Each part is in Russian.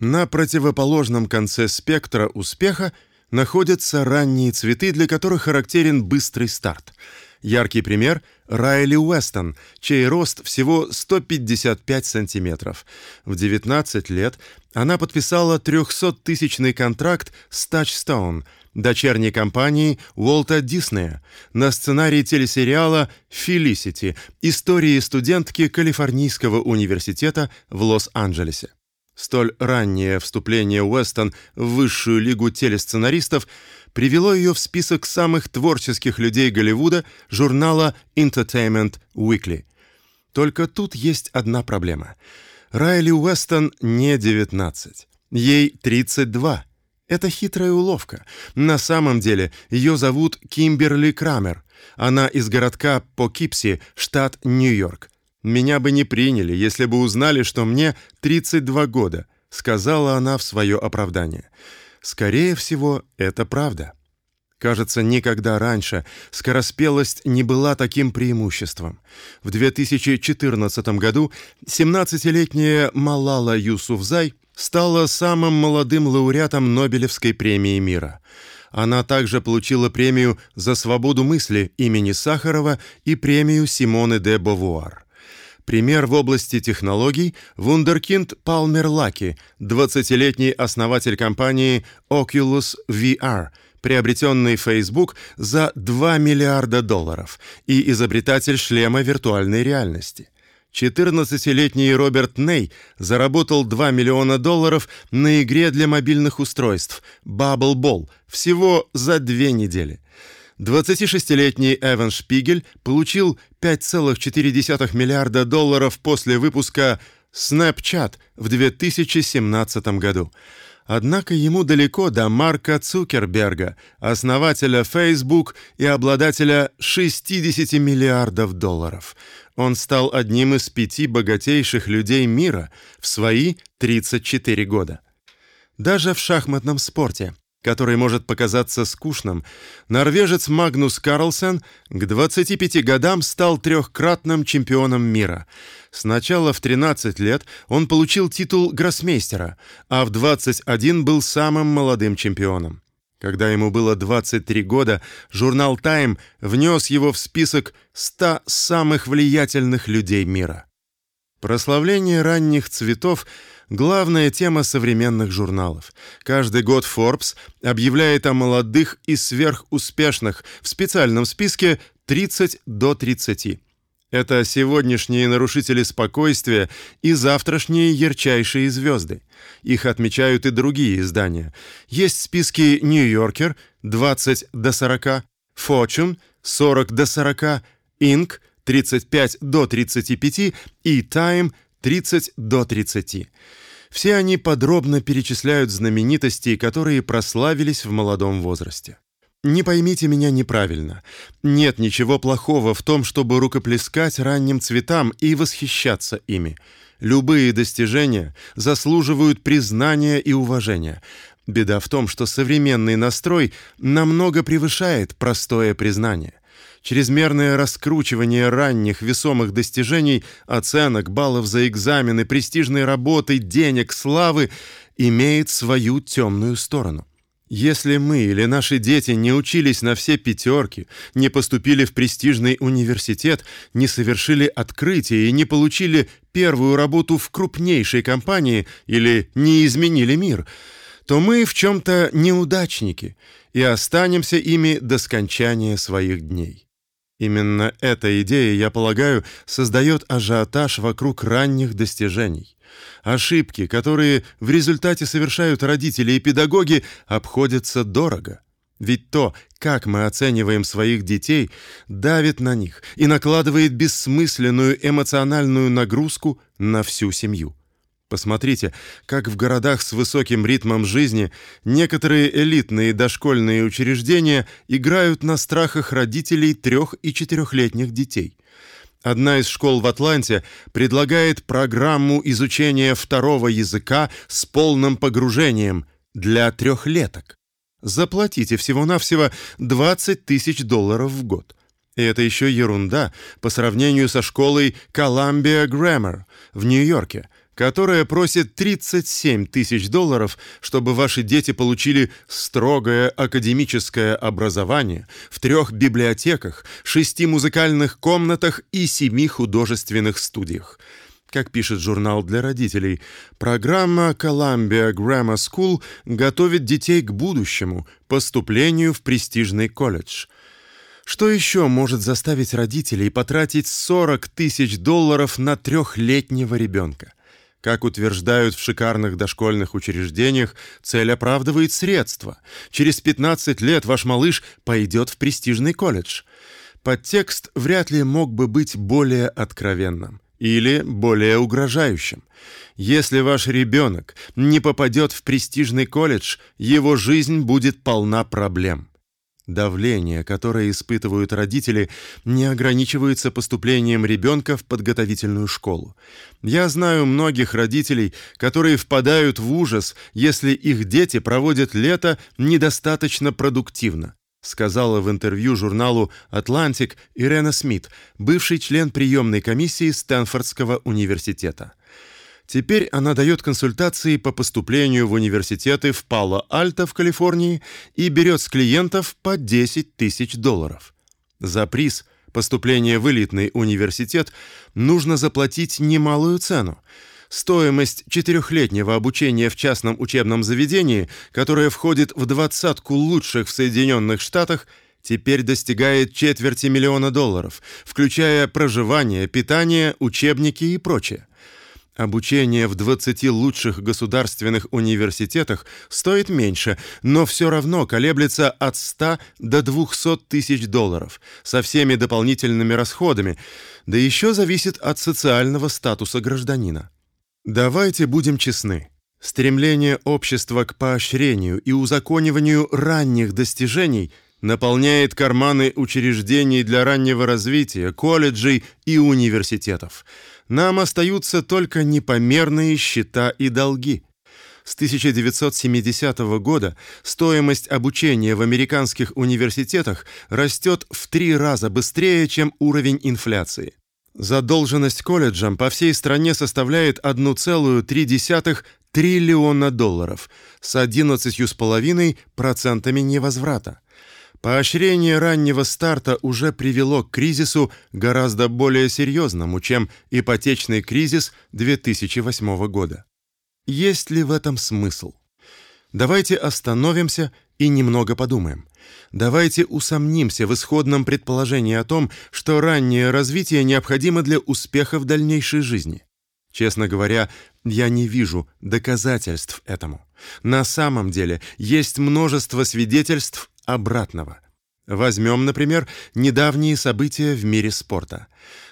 На противоположном конце спектра успеха находятся ранние цветы, для которых характерен быстрый старт. Яркий пример Райли Уэстон, чей рост всего 155 сантиметров. В 19 лет она подписала 300-тысячный контракт с Touchstone, дочерней компании Уолта Диснея, на сценарий телесериала Felicity. Истории студентки Калифорнийского университета в Лос-Анджелесе. Столь раннее вступление Уэстон в высшую лигу телесценаристов привело ее в список самых творческих людей Голливуда журнала Entertainment Weekly. Только тут есть одна проблема. Райли Уэстон не 19. Ей 32. Это хитрая уловка. На самом деле, ее зовут Кимберли Крамер. Она из городка Покипси, штат Нью-Йорк. Меня бы не приняли, если бы узнали, что мне 32 года, сказала она в свое оправдание. Скорее всего, это правда. Кажется, никогда раньше скороспелость не была таким преимуществом. В 2014 году 17-летняя Малала Юсуфзай стала самым молодым лауреатом Нобелевской премии мира. Она также получила премию за свободу мысли имени Сахарова и премию Симоны де Бовуар. Пример в области технологий вундеркинд Палмер Лаки, 20-летний основатель компании Oculus VR, приобретенный Facebook за 2 миллиарда долларов, и изобретатель шлема виртуальной реальности. 14-летний Роберт Ней заработал 2 миллиона долларов на игре для мобильных устройств Bubble Ball всего за две недели. 26-летний Эван Шпигель получил 5,4 миллиарда долларов после выпуска Snapchat в 2017 году. Однако ему далеко до Марка Цукерберга, основателя Facebook и обладателя 60 миллиардов долларов. Он стал одним из пяти богатейших людей мира в свои 34 года. Даже в шахматном спорте который может показаться скучным, норвежец Магнус Карлсен к 25 годам стал трехкратным чемпионом мира. Сначала в 13 лет он получил титул гроссмейстера, а в 21 был самым молодым чемпионом. Когда ему было 23 года, журнал Time внес его в список 100 самых влиятельных людей мира. Прославление ранних цветов главная тема современных журналов. Каждый год Forbes объявляет о молодых и сверхуспешных в специальном списке 30 до 30. Это сегодняшние нарушители спокойствия и завтрашние ярчайшие звезды. Их отмечают и другие издания. Есть списки New Yorker 20 до 40, Fortune 40 до 40, Inc 35 до 35 и Time 30 до 30. Все они подробно перечисляют знаменитостей, которые прославились в молодом возрасте. Не поймите меня неправильно. Нет ничего плохого в том, чтобы рукоплескать ранним цветам и восхищаться ими. Любые достижения заслуживают признания и уважения. Беда в том, что современный настрой намного превышает простое признание. Чрезмерное раскручивание ранних весомых достижений, оценок, баллов за экзамены, престижной работы, денег, славы имеет свою темную сторону. Если мы или наши дети не учились на все пятерки, не поступили в престижный университет, не совершили открытие и не получили первую работу в крупнейшей компании или не изменили мир, то мы в чем то неудачники и останемся ими до скончания своих дней. Именно эта идея, я полагаю, создает ажиотаж вокруг ранних достижений. Ошибки, которые в результате совершают родители и педагоги, обходятся дорого. Ведь то, как мы оцениваем своих детей, давит на них и накладывает бессмысленную эмоциональную нагрузку на всю семью. Посмотрите, как в городах с высоким ритмом жизни некоторые элитные дошкольные учреждения играют на страхах родителей трех- и четырехлетних детей. Одна из школ в Атланте предлагает программу изучения второго языка с полным погружением для трехлеток. Заплатите всего-навсего 20 тысяч долларов в год. И это еще ерунда по сравнению со школой Columbia Grammar в Нью-Йорке – которая просит 37 тысяч долларов, чтобы ваши дети получили строгое академическое образование в трех библиотеках, шести музыкальных комнатах и семи художественных студиях. Как пишет журнал для родителей, программа Columbia Grammar School готовит детей к будущему, поступлению в престижный колледж. Что еще может заставить родителей потратить 40 тысяч долларов на трехлетнего ребенка? Как утверждают в шикарных дошкольных учреждениях, цель оправдывает средства. Через 15 лет ваш малыш пойдет в престижный колледж. Подтекст вряд ли мог бы быть более откровенным или более угрожающим. Если ваш ребенок не попадет в престижный колледж, его жизнь будет полна проблем. Давление, которое испытывают родители, не ограничивается поступлением ребенка в подготовительную школу. Я знаю многих родителей, которые впадают в ужас, если их дети проводят лето недостаточно продуктивно сказала в интервью журналу Atlantic Ирена Смит, бывший член приемной комиссии Стэнфордского университета. Теперь она дает консультации по поступлению в университеты в Пало-Альто в Калифорнии и берет с клиентов по 10 тысяч долларов. За приз поступления в элитный университет нужно заплатить немалую цену. Стоимость четырехлетнего обучения в частном учебном заведении, которое входит в двадцатку лучших в Соединенных Штатах, теперь достигает четверти миллиона долларов, включая проживание, питание, учебники и прочее. Обучение в 20 лучших государственных университетах стоит меньше, но все равно колеблется от 100 до 200 тысяч долларов со всеми дополнительными расходами, да еще зависит от социального статуса гражданина. Давайте будем честны. Стремление общества к поощрению и узакониванию ранних достижений наполняет карманы учреждений для раннего развития, колледжей и университетов. Нам остаются только непомерные счета и долги. С 1970 года стоимость обучения в американских университетах растет в три раза быстрее, чем уровень инфляции. Задолженность колледжам по всей стране составляет 1,3 триллиона долларов с 11,5% невозврата. Поощрение раннего старта уже привело к кризису гораздо более серьезному, чем ипотечный кризис 2008 года. Есть ли в этом смысл? Давайте остановимся и немного подумаем. Давайте усомнимся в исходном предположении о том, что раннее развитие необходимо для успеха в дальнейшей жизни. Честно говоря, я не вижу доказательств этому. На самом деле, есть множество свидетельств обратного. Возьмем, например, недавние события в мире спорта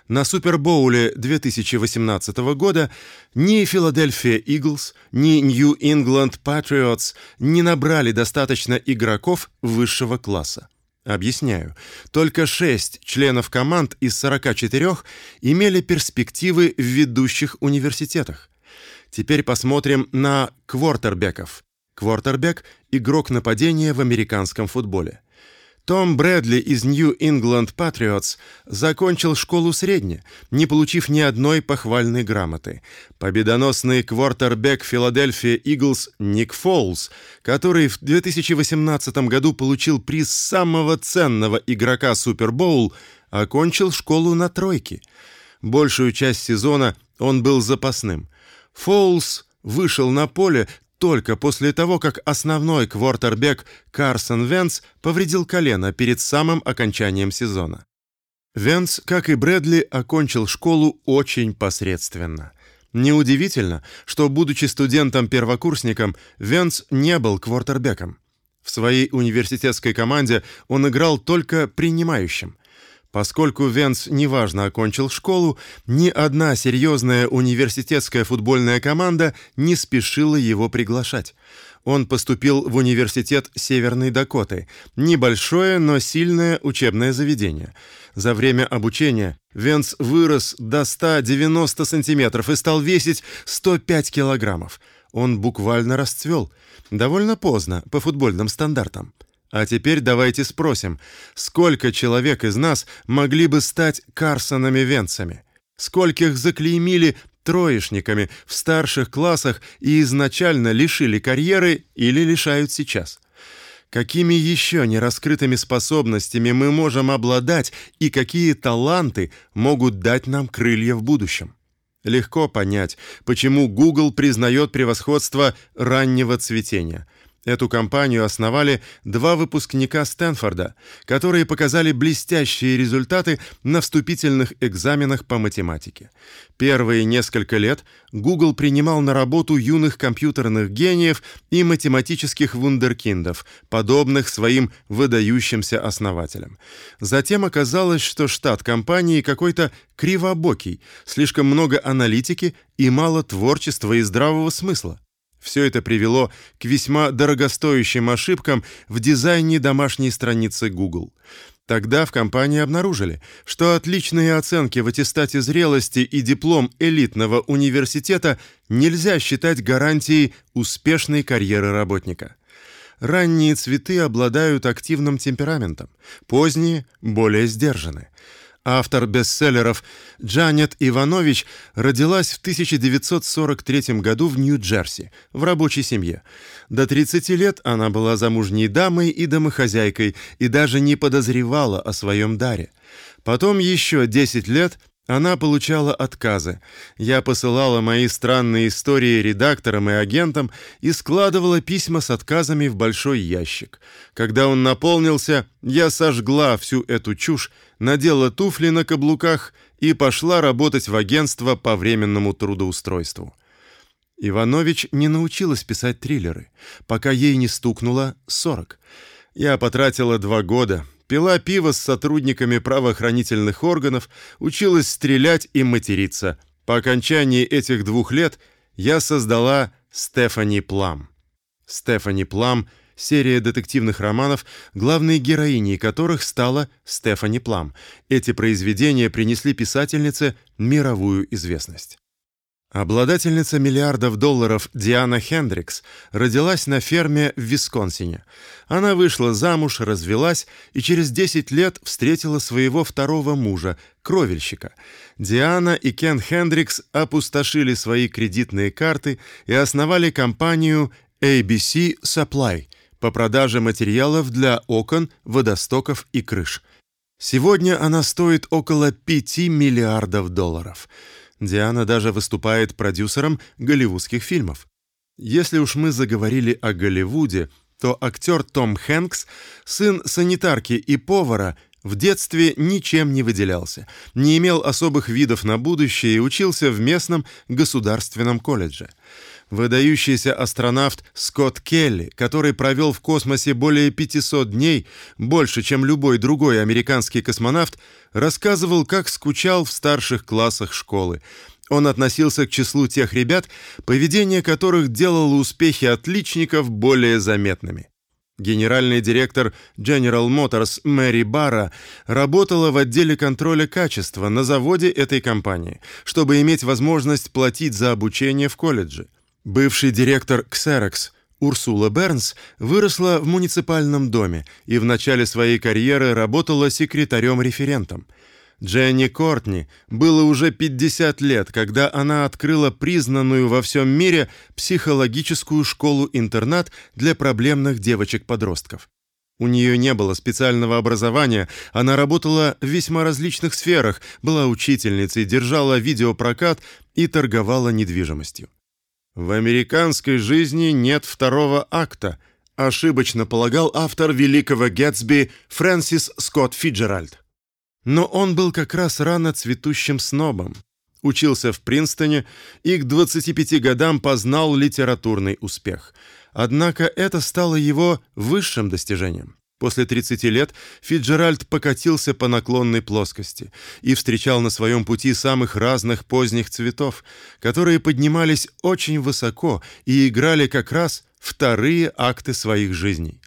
на Супербоуле 2018 года ни Филадельфия Иглс, ни Нью-Ингланд Патриотс не набрали достаточно игроков высшего класса. Объясняю. Только 6 членов команд из 44 имели перспективы в ведущих университетах. Теперь посмотрим на квартербеков. Квартербек игрок нападения в американском футболе. Том Брэдли из New England Patriots закончил школу средне, не получив ни одной похвальной грамоты. Победоносный квартербек Philadelphia Eagles Ник Фолс, который в 2018 году получил приз самого ценного игрока Супербоул, окончил школу на тройке. Большую часть сезона он был запасным. Фолс вышел на поле только после того, как основной квартербек Карсон Венс повредил колено перед самым окончанием сезона. Венс, как и Брэдли, окончил школу очень посредственно. Неудивительно, что будучи студентом-первокурсником, Венс не был квартербеком. В своей университетской команде он играл только принимающим. Поскольку Венс неважно окончил школу, ни одна серьезная университетская футбольная команда не спешила его приглашать. Он поступил в университет Северной Дакоты, небольшое, но сильное учебное заведение. За время обучения Венс вырос до 190 сантиметров и стал весить 105 килограммов. Он буквально расцвел. Довольно поздно по футбольным стандартам. А теперь давайте спросим, сколько человек из нас могли бы стать Карсонами Венцами? Скольких заклеймили троечниками в старших классах и изначально лишили карьеры или лишают сейчас. Какими еще нераскрытыми способностями мы можем обладать и какие таланты могут дать нам крылья в будущем? Легко понять, почему Google признает превосходство раннего цветения. Эту компанию основали два выпускника Стэнфорда, которые показали блестящие результаты на вступительных экзаменах по математике. Первые несколько лет Google принимал на работу юных компьютерных гениев и математических вундеркиндов, подобных своим выдающимся основателям. Затем оказалось, что штат компании какой-то кривобокий, слишком много аналитики и мало творчества и здравого смысла. Все это привело к весьма дорогостоящим ошибкам в дизайне домашней страницы Google. Тогда в компании обнаружили, что отличные оценки в аттестате зрелости и диплом элитного университета нельзя считать гарантией успешной карьеры работника. Ранние цветы обладают активным темпераментом, поздние более сдержаны. Автор бестселлеров Джанет Иванович родилась в 1943 году в Нью-Джерси, в рабочей семье. До 30 лет она была замужней дамой и домохозяйкой и даже не подозревала о своем даре. Потом еще 10 лет она получала отказы. Я посылала мои странные истории редакторам и агентам и складывала письма с отказами в большой ящик. Когда он наполнился, я сожгла всю эту чушь, надела туфли на каблуках и пошла работать в агентство по временному трудоустройству. Иванович не научилась писать триллеры, пока ей не стукнуло 40. Я потратила два года, пила пиво с сотрудниками правоохранительных органов, училась стрелять и материться. По окончании этих двух лет я создала Стефани Плам. Стефани Плам серия детективных романов, главной героиней которых стала Стефани Плам. Эти произведения принесли писательнице мировую известность. Обладательница миллиардов долларов Диана Хендрикс родилась на ферме в Висконсине. Она вышла замуж, развелась и через 10 лет встретила своего второго мужа, кровельщика. Диана и Кен Хендрикс опустошили свои кредитные карты и основали компанию ABC Supply по продаже материалов для окон, водостоков и крыш. Сегодня она стоит около 5 миллиардов долларов. Диана даже выступает продюсером голливудских фильмов. Если уж мы заговорили о Голливуде, то актер Том Хэнкс, сын санитарки и повара, в детстве ничем не выделялся, не имел особых видов на будущее и учился в местном государственном колледже. Выдающийся астронавт Скотт Келли, который провел в космосе более 500 дней, больше, чем любой другой американский космонавт, рассказывал, как скучал в старших классах школы. Он относился к числу тех ребят, поведение которых делало успехи отличников более заметными. Генеральный директор General Motors Мэри Барра работала в отделе контроля качества на заводе этой компании, чтобы иметь возможность платить за обучение в колледже. Бывший директор Xerox Урсула Бернс выросла в муниципальном доме и в начале своей карьеры работала секретарем-референтом. Дженни Кортни было уже 50 лет, когда она открыла признанную во всем мире психологическую школу-интернат для проблемных девочек-подростков. У нее не было специального образования, она работала в весьма различных сферах, была учительницей, держала видеопрокат и торговала недвижимостью. В американской жизни нет второго акта, ошибочно полагал автор Великого Гэтсби Фрэнсис Скотт Фиджеральд. Но он был как раз рано цветущим снобом. Учился в Принстоне и к 25 годам познал литературный успех. Однако это стало его высшим достижением. После 30 лет Фиджеральд покатился по наклонной плоскости и встречал на своем пути самых разных поздних цветов, которые поднимались очень высоко и играли как раз вторые акты своих жизней.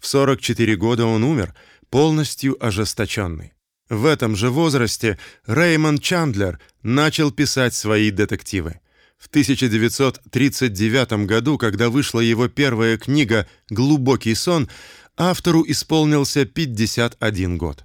В 44 года он умер, полностью ожесточенный. В этом же возрасте Реймонд Чандлер начал писать свои детективы. В 1939 году, когда вышла его первая книга Глубокий сон, автору исполнился 51 год.